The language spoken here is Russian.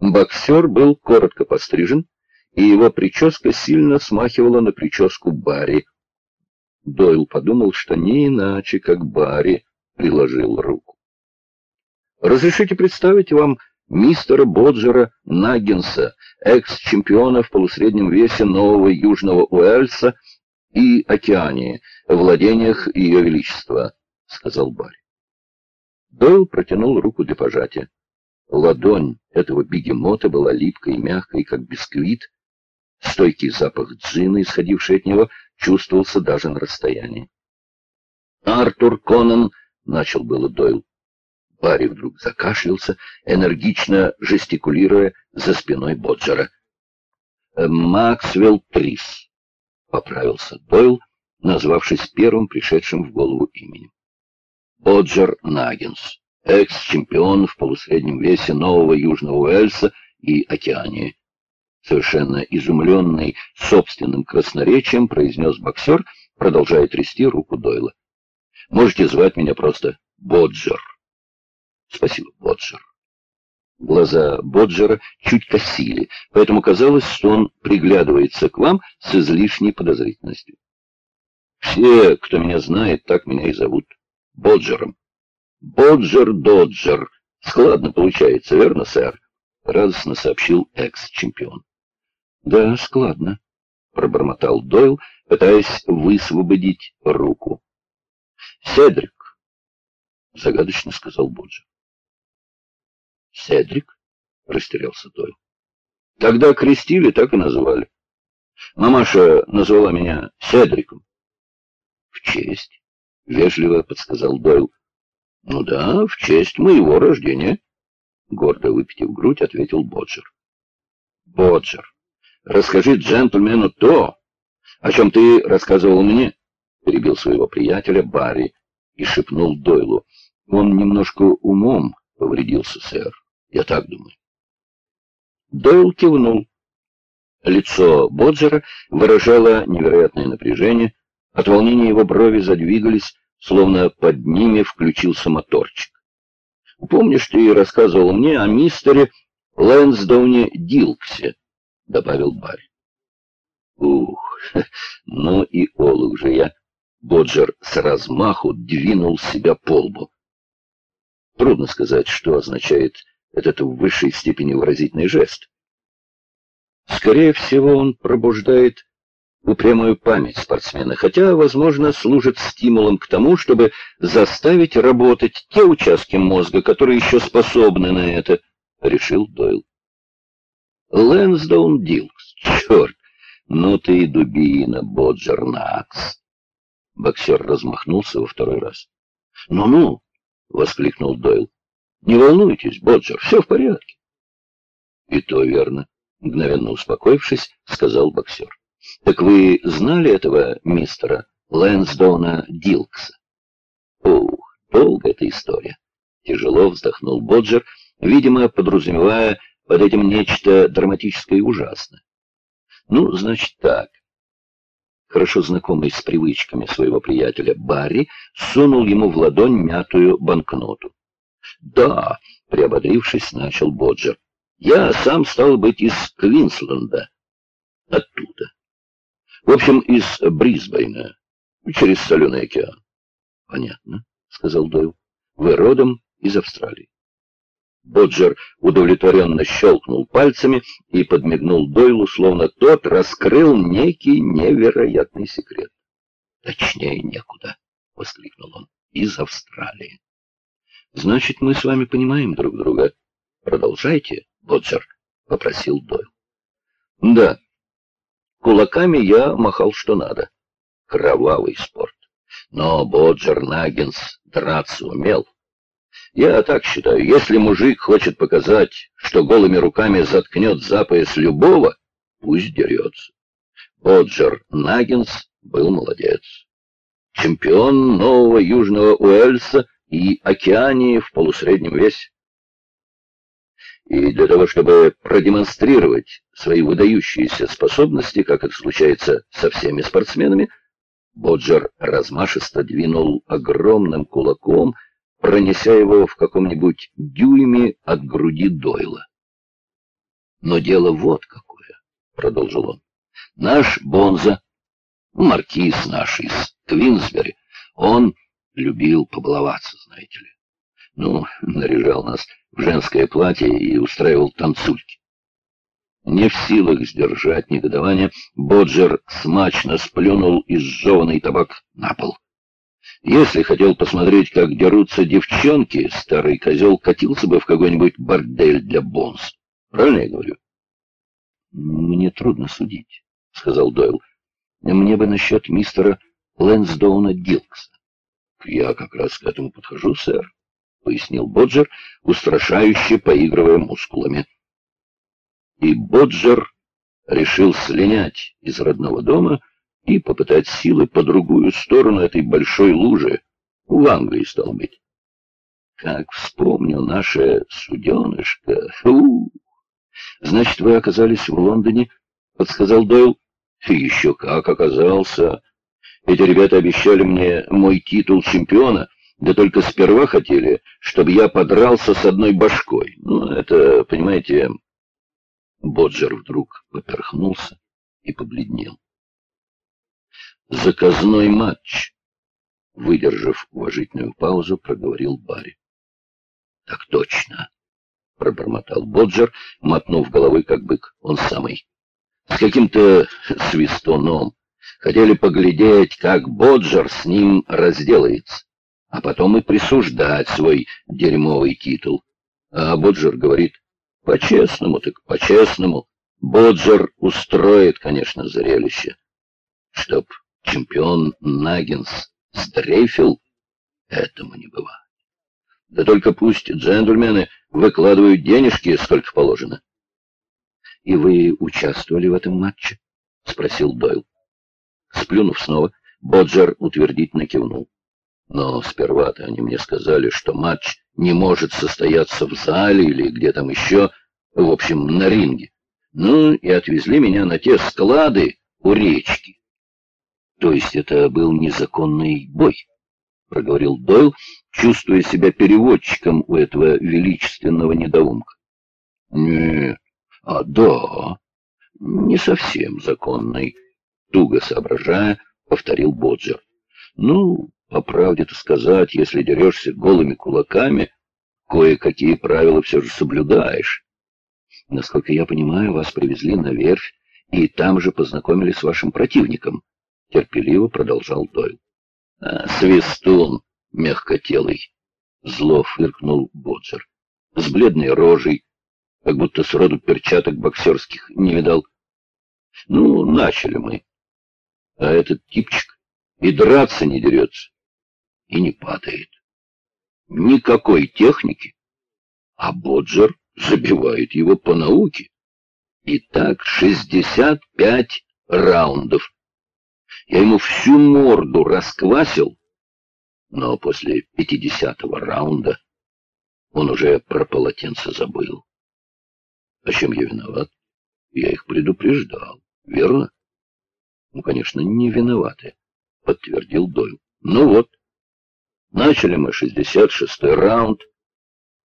Боксер был коротко пострижен, и его прическа сильно смахивала на прическу Барри. Дойл подумал, что не иначе, как Барри приложил руку. «Разрешите представить вам мистера Боджера Наггинса, экс-чемпиона в полусреднем весе Нового Южного Уэльса и Океании, владениях Ее Величества», — сказал Барри. Дойл протянул руку для пожатия. Ладонь этого бегемота была липкой и мягкой, как бисквит. Стойкий запах джина, исходивший от него, чувствовался даже на расстоянии. «Артур Конан!» — начал было Дойл. Барри вдруг закашлялся, энергично жестикулируя за спиной Боджера. «Максвелл Трис», — поправился Дойл, назвавшись первым пришедшим в голову именем. Боджер Наггинс, экс-чемпион в полусреднем весе Нового Южного Уэльса и Океании. Совершенно изумленный собственным красноречием произнес боксер, продолжая трясти руку Дойла. «Можете звать меня просто Боджер». «Спасибо, Боджер». Глаза Боджера чуть косили, поэтому казалось, что он приглядывается к вам с излишней подозрительностью. «Все, кто меня знает, так меня и зовут». Боджером. Боджер-доджер. Складно получается, верно, сэр? Радостно сообщил экс-чемпион. Да, складно, пробормотал Дойл, пытаясь высвободить руку. Седрик, загадочно сказал Боджер. Седрик? Растерялся Дойл. Тогда крестили, так и назвали. Мамаша назвала меня Седриком. В честь. — вежливо подсказал Дойл. — Ну да, в честь моего рождения, — гордо выпитив грудь, ответил Боджер. — Боджер, расскажи джентльмену то, о чем ты рассказывал мне, — перебил своего приятеля Барри и шепнул Дойлу. — Он немножко умом повредился, сэр. Я так думаю. Дойл кивнул. Лицо Боджера выражало невероятное напряжение, от волнения его брови задвигались, словно под ними включился моторчик. «Помнишь, ты рассказывал мне о мистере Лэнсдауне Дилксе?» — добавил Барри. «Ух, ну и олух же я!» Боджер с размаху двинул себя по лбу. Трудно сказать, что означает этот в высшей степени выразительный жест. Скорее всего, он пробуждает упрямую память спортсмена, хотя, возможно, служит стимулом к тому, чтобы заставить работать те участки мозга, которые еще способны на это, — решил Дойл. Лэнсдаун Дилкс, черт, ну ты и дубина, Боджер Накс. Боксер размахнулся во второй раз. «Ну-ну!» — воскликнул Дойл. «Не волнуйтесь, Боджер, все в порядке». «И то верно», — мгновенно успокоившись, сказал боксер. Так вы знали этого мистера Лэнсдона Дилкса? Ух, долгая эта история. Тяжело вздохнул Боджер, видимо, подразумевая под этим нечто драматическое и ужасное. Ну, значит так. Хорошо знакомый с привычками своего приятеля Барри сунул ему в ладонь мятую банкноту. «Да», — приободрившись, начал Боджер, — «я сам стал быть из Квинсленда, оттуда». В общем, из Брисбейна, через Соленый океан. — Понятно, — сказал Дойл. — Вы родом из Австралии. Боджер удовлетворенно щелкнул пальцами и подмигнул Дойлу, словно тот раскрыл некий невероятный секрет. — Точнее некуда, — воскликнул он, — из Австралии. — Значит, мы с вами понимаем друг друга. Продолжайте, Боджер, — попросил Дойл. — Да, Кулаками я махал что надо. Кровавый спорт. Но Боджер Наггинс драться умел. Я так считаю, если мужик хочет показать, что голыми руками заткнет за пояс любого, пусть дерется. Боджер Наггинс был молодец. Чемпион нового Южного Уэльса и Океании в полусреднем весе. И для того, чтобы продемонстрировать свои выдающиеся способности, как это случается со всеми спортсменами, Боджер размашисто двинул огромным кулаком, пронеся его в каком-нибудь дюйме от груди Дойла. Но дело вот какое, — продолжил он. Наш Бонза, маркиз наш из Квинсбери, он любил побаловаться, знаете ли. Ну, наряжал нас в женское платье и устраивал танцульки. Не в силах сдержать негодование, Боджер смачно сплюнул изжеванный табак на пол. Если хотел посмотреть, как дерутся девчонки, старый козел катился бы в какой-нибудь бордель для бонс. Правильно я говорю? «Мне трудно судить», — сказал Дойл. «Мне бы насчет мистера Лэнсдоуна Дилкса». «Я как раз к этому подхожу, сэр», — пояснил Боджер, устрашающе поигрывая мускулами. И Боджер решил слинять из родного дома и попытать силы по другую сторону этой большой лужи, в Англии, стал быть. Как вспомню наше суденышко, фу! Значит, вы оказались в Лондоне, подсказал Дойл. Еще как оказался. Эти ребята обещали мне мой титул чемпиона, да только сперва хотели, чтобы я подрался с одной башкой. Ну, это, понимаете... Боджер вдруг поперхнулся и побледнел. «Заказной матч!» Выдержав уважительную паузу, проговорил Барри. «Так точно!» — пробормотал Боджер, мотнув головой, как бык, он самый. «С каким-то свистоном. Хотели поглядеть, как Боджер с ним разделается, а потом и присуждать свой дерьмовый титул. А Боджер говорит, по-честному так по-честному. Боджер устроит, конечно, зрелище. Чтоб чемпион Наггинс сдрейфил, этому не бывает. Да только пусть джентльмены выкладывают денежки, сколько положено. — И вы участвовали в этом матче? — спросил Дойл. Сплюнув снова, Боджер утвердительно кивнул. Но сперва-то они мне сказали, что матч не может состояться в зале или где там еще, в общем, на ринге. Ну, и отвезли меня на те склады у речки. То есть это был незаконный бой, проговорил Дойл, чувствуя себя переводчиком у этого величественного недоумка. Не, а да, не совсем законный, туго соображая, повторил Боджер. Ну, по правде-то сказать, если дерешься голыми кулаками, кое-какие правила все же соблюдаешь. Насколько я понимаю, вас привезли на верфь и там же познакомили с вашим противником, — терпеливо продолжал Дойл. А, свистун мягкотелый, — зло фыркнул Боджер, — с бледной рожей, как будто сроду перчаток боксерских не видал. Ну, начали мы. А этот типчик и драться не дерется, и не падает. Никакой техники. А Боджер забивает его по науке. И так 65 раундов. Я ему всю морду расквасил, но после 50-го раунда он уже про полотенце забыл. А чем я виноват? Я их предупреждал, верно? Ну, конечно, не виноваты, подтвердил Дойл. Ну вот, начали мы 66-й раунд,